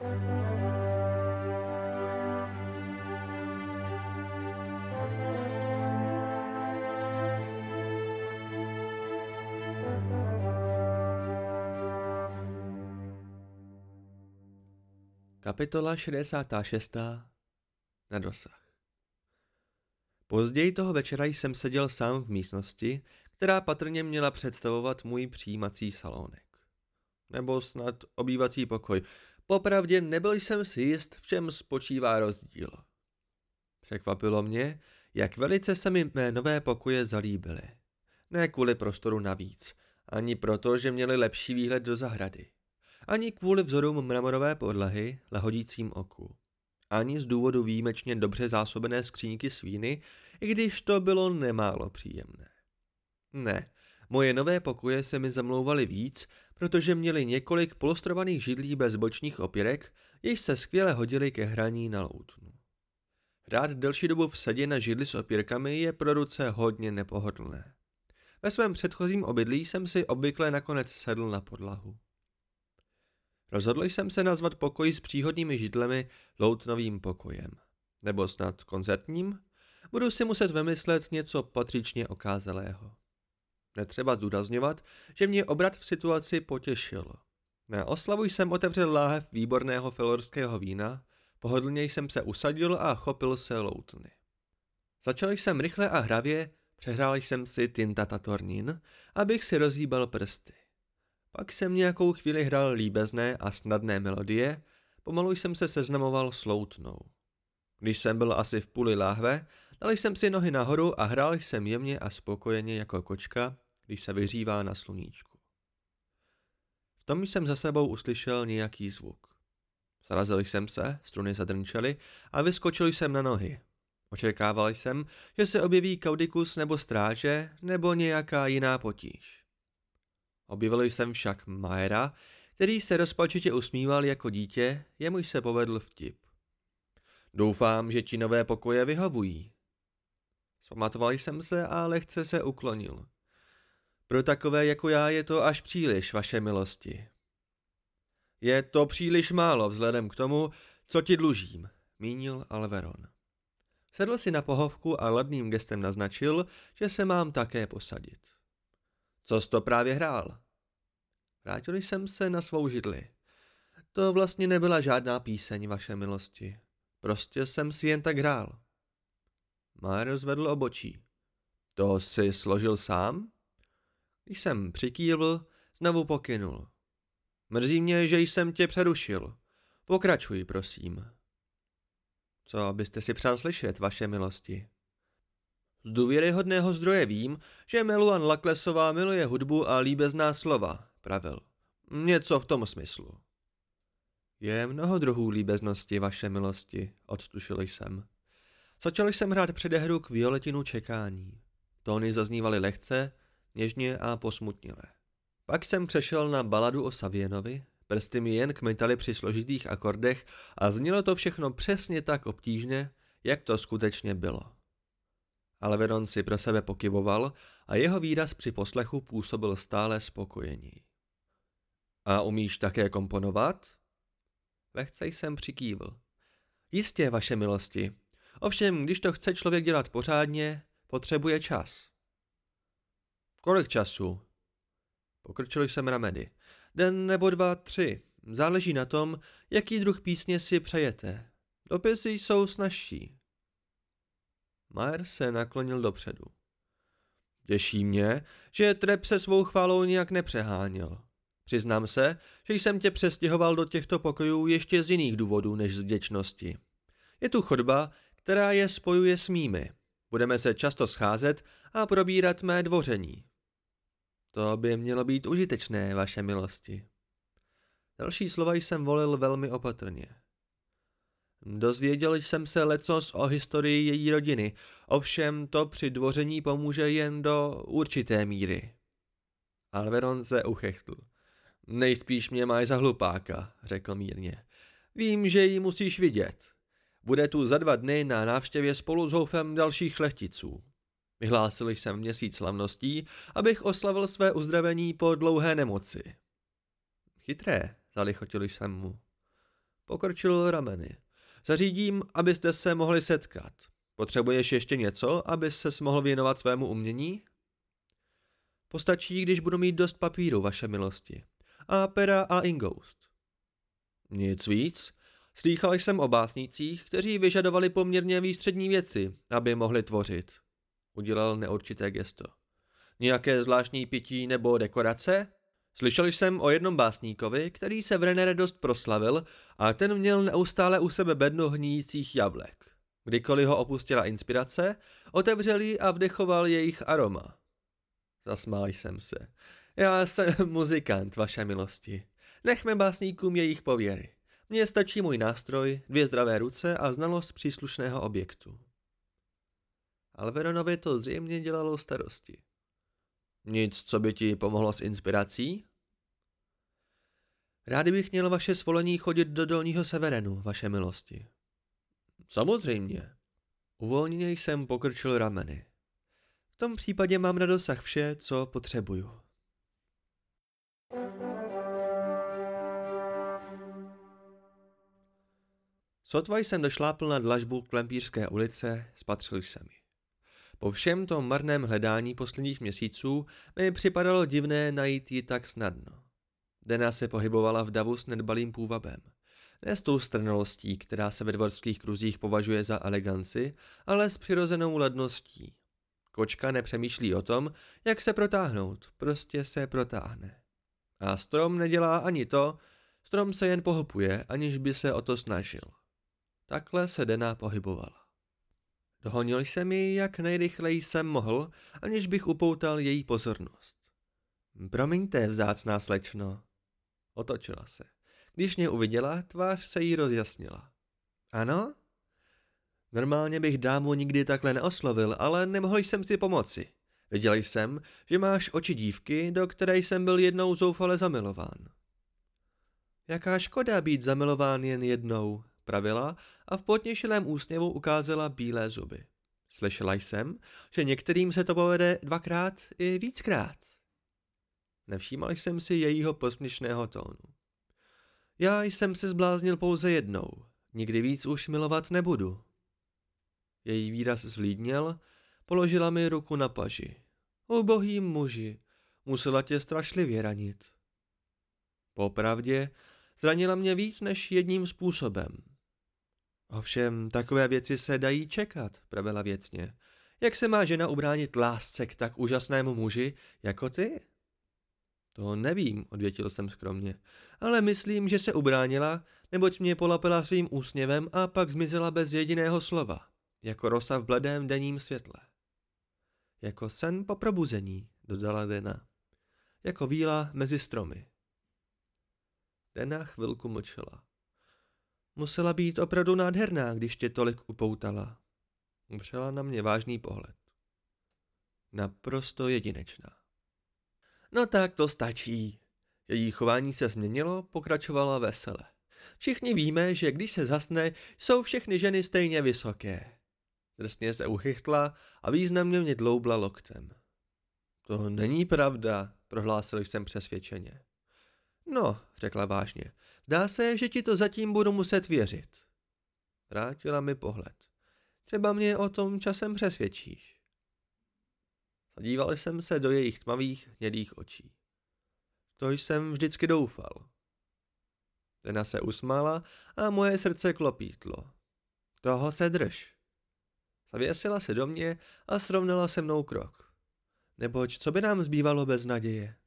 Kapitola 66. Na dosah. Později toho večera jsem seděl sám v místnosti, která patrně měla představovat můj přijímací salónek. Nebo snad obývací pokoj. Popravdě nebyl jsem si jist, v čem spočívá rozdíl. Překvapilo mě, jak velice se mi mé nové pokoje zalíbily. Ne kvůli prostoru navíc, ani proto, že měli lepší výhled do zahrady ani kvůli vzorům mramorové podlahy lehodícím oku. Ani z důvodu výjimečně dobře zásobené skříňky s víny, i když to bylo nemálo příjemné. Ne, moje nové pokoje se mi zamlouvaly víc, protože měly několik polostrovaných židlí bez bočních opěrek, jež se skvěle hodily ke hraní na loutnu. Hrát delší dobu v sedě na židli s opěrkami je pro ruce hodně nepohodlné. Ve svém předchozím obydlí jsem si obvykle nakonec sedl na podlahu. Rozhodl jsem se nazvat pokoj s příhodnými židlemi loutnovým pokojem. Nebo snad koncertním? Budu si muset vymyslet něco patřičně okázalého. Netřeba zdůrazňovat, že mě obrat v situaci potěšil. Na oslavu jsem otevřel láhev výborného filorského vína, pohodlně jsem se usadil a chopil se loutny. Začal jsem rychle a hravě, přehrál jsem si tintatatornin, abych si rozhýbal prsty. Pak jsem nějakou chvíli hrál líbezné a snadné melodie, pomalu jsem se seznamoval s loutnou. Když jsem byl asi v půli láhve, dal jsem si nohy nahoru a hrál jsem jemně a spokojeně jako kočka, když se vyřívá na sluníčku. V tom jsem za sebou uslyšel nějaký zvuk. Zarazil jsem se, struny zadrnčely a vyskočil jsem na nohy. Očekával jsem, že se objeví kaudikus nebo stráže, nebo nějaká jiná potíž. Objevil jsem však Majera, který se rozpačitě usmíval jako dítě, jemuž se povedl vtip. Doufám, že ti nové pokoje vyhovují. Zpamatoval jsem se a lehce se uklonil. Pro takové jako já je to až příliš, vaše milosti. Je to příliš málo vzhledem k tomu, co ti dlužím, mínil Alveron. Sedl si na pohovku a ladným gestem naznačil, že se mám také posadit. Co jsi to právě hrál? Vrátil jsem se na svou židli. To vlastně nebyla žádná píseň, vaše milosti. Prostě jsem si jen tak hrál. Már rozvedl obočí. To si složil sám? Když jsem přikývl, znovu pokynul. Mrzí mě, že jsem tě přerušil. Pokračuj, prosím. Co byste si přál slyšet, vaše milosti? Z důvěryhodného zdroje vím, že Meluan Laklesová miluje hudbu a líbezná slova, pravil. Něco v tom smyslu. Je mnoho druhů líbeznosti, vaše milosti, odtušil jsem. Začal jsem hrát předehru k violetinu čekání. Tóny zaznívaly lehce, něžně a posmutnile. Pak jsem přešel na baladu o Savienovi, prsty mi jen kmitaly při složitých akordech a znělo to všechno přesně tak obtížně, jak to skutečně bylo. Alvedon si pro sebe pokyvoval a jeho výraz při poslechu působil stále spokojení. A umíš také komponovat? Lehce jsem přikývl. Jistě, vaše milosti. Ovšem, když to chce člověk dělat pořádně, potřebuje čas. Kolik času? Pokrčil jsem rameny. Den nebo dva, tři. Záleží na tom, jaký druh písně si přejete. Dopisy jsou snažší. Majer se naklonil dopředu. Těší mě, že Trep se svou chválou nějak nepřeháněl. Přiznám se, že jsem tě přestěhoval do těchto pokojů ještě z jiných důvodů než z vděčnosti. Je tu chodba, která je spojuje s mými. Budeme se často scházet a probírat mé dvoření. To by mělo být užitečné, vaše milosti. Další slova jsem volil velmi opatrně. Dozvěděl jsem se lecos o historii její rodiny, ovšem to při dvoření pomůže jen do určité míry. Alveron se uchechtl. Nejspíš mě máš za hlupáka, řekl mírně. Vím, že ji musíš vidět. Bude tu za dva dny na návštěvě spolu s houfem dalších šlechticů. Vyhlásil jsem měsíc slavností, abych oslavil své uzdravení po dlouhé nemoci. Chytré, zalichotil jsem mu. Pokrčil rameny. Zařídím, abyste se mohli setkat. Potřebuješ ještě něco, aby se mohl věnovat svému umění? Postačí, když budu mít dost papíru, vaše milosti. A pera a ingoust. Nic víc. Slýchal jsem o básnících, kteří vyžadovali poměrně výstřední věci, aby mohli tvořit. Udělal neurčité gesto. Nějaké zvláštní pití nebo dekorace? Slyšel jsem o jednom básníkovi, který se v Renere dost proslavil a ten měl neustále u sebe bednu hníjících jablek. Kdykoliv ho opustila inspirace, otevřel a vdechoval jejich aroma. Zasmál jsem se. Já jsem muzikant, vaše milosti. Nechme básníkům jejich pověry. Mně stačí můj nástroj, dvě zdravé ruce a znalost příslušného objektu. Alveronovi to zřejmě dělalo starosti. Nic, co by ti pomohlo s inspirací? Rádi bych měl vaše svolení chodit do dolního severenu, vaše milosti. Samozřejmě. Uvolněně jsem pokrčil rameny. V tom případě mám na dosah vše, co potřebuju. Sotva jsem došlápl na dlažbu Klempířské ulice, spatřil jsem ji. Po všem tom marném hledání posledních měsíců mi připadalo divné najít ji tak snadno. Dena se pohybovala v davu s nedbalým půvabem. Ne s tou strnalostí, která se ve dvorských kruzích považuje za eleganci, ale s přirozenou ledností. Kočka nepřemýšlí o tom, jak se protáhnout, prostě se protáhne. A strom nedělá ani to, strom se jen pohupuje, aniž by se o to snažil. Takhle se Dena pohybovala. Dohonil jsem ji, jak nejrychleji jsem mohl, aniž bych upoutal její pozornost. Promiňte, vzácná slečno. Otočila se. Když mě uviděla, tvář se jí rozjasnila. Ano? Normálně bych dámu nikdy takhle neoslovil, ale nemohl jsem si pomoci. Viděl jsem, že máš oči dívky, do které jsem byl jednou zoufale zamilován. Jaká škoda být zamilován jen jednou, pravila a v potněšilém úsměvu ukázala bílé zuby. Slyšela jsem, že některým se to povede dvakrát i víckrát. Nevšímal jsem si jejího posměšného tónu. Já jsem se zbláznil pouze jednou, nikdy víc už milovat nebudu. Její výraz zlídněl, položila mi ruku na paži. Ubohý muži, musela tě strašlivě ranit. Popravdě, zranila mě víc než jedním způsobem. Ovšem, takové věci se dají čekat, pravila věcně. Jak se má žena ubránit lásce k tak úžasnému muži jako ty? To nevím, odvětil jsem skromně, ale myslím, že se ubránila, neboť mě polapila svým úsměvem a pak zmizela bez jediného slova, jako rosa v bledém denním světle. Jako sen po probuzení, dodala Dena. Jako víla mezi stromy. Dena chvilku mlčela. Musela být opravdu nádherná, když tě tolik upoutala. Upřela na mě vážný pohled. Naprosto jedinečná. No tak to stačí. Její chování se změnilo, pokračovala vesele. Všichni víme, že když se zasne, jsou všechny ženy stejně vysoké. Drsně se uchychtla a významně mě dloubla loktem. To není pravda, prohlásil jsem přesvědčeně. No, řekla vážně, Zdá se, že ti to zatím budu muset věřit. Vrátila mi pohled. Třeba mě o tom časem přesvědčíš. Zadíval jsem se do jejich tmavých hnědých očí. To jsem vždycky doufal. Dena se usmála a moje srdce klopítlo. Toho se drž. Zavěsila se do mě a srovnala se mnou krok. Neboť co by nám zbývalo bez naděje?